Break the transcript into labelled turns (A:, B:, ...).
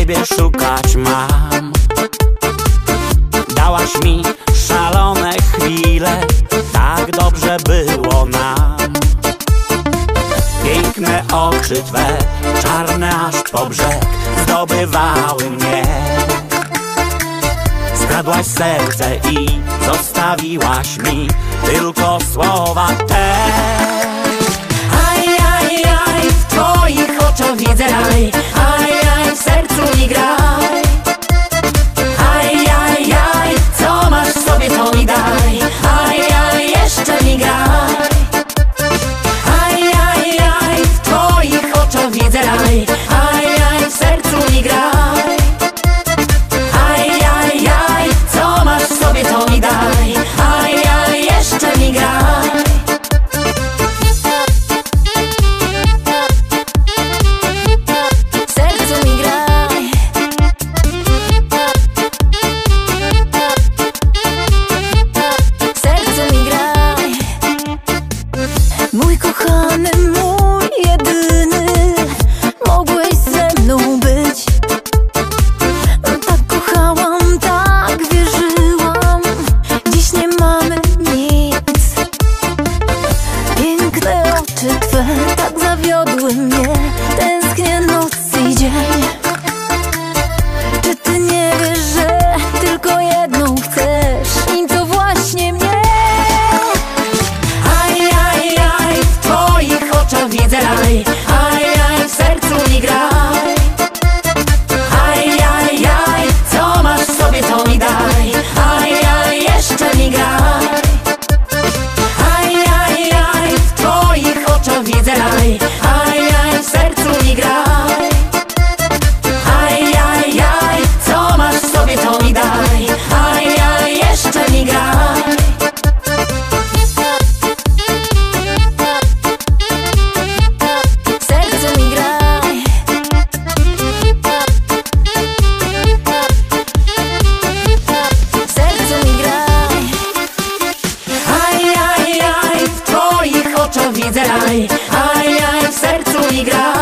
A: ciebie szukać mam. Dałaś mi szalone chwile Tak dobrze było nam. Piękne oczy twe, czarne aż po brzeg Zdobywały mnie. Skradłaś serce i zostawiłaś mi Tylko słowa te.
B: oczy Twe tak zawiodły mnie?
A: widzę raj, a ja w sercu mi gra.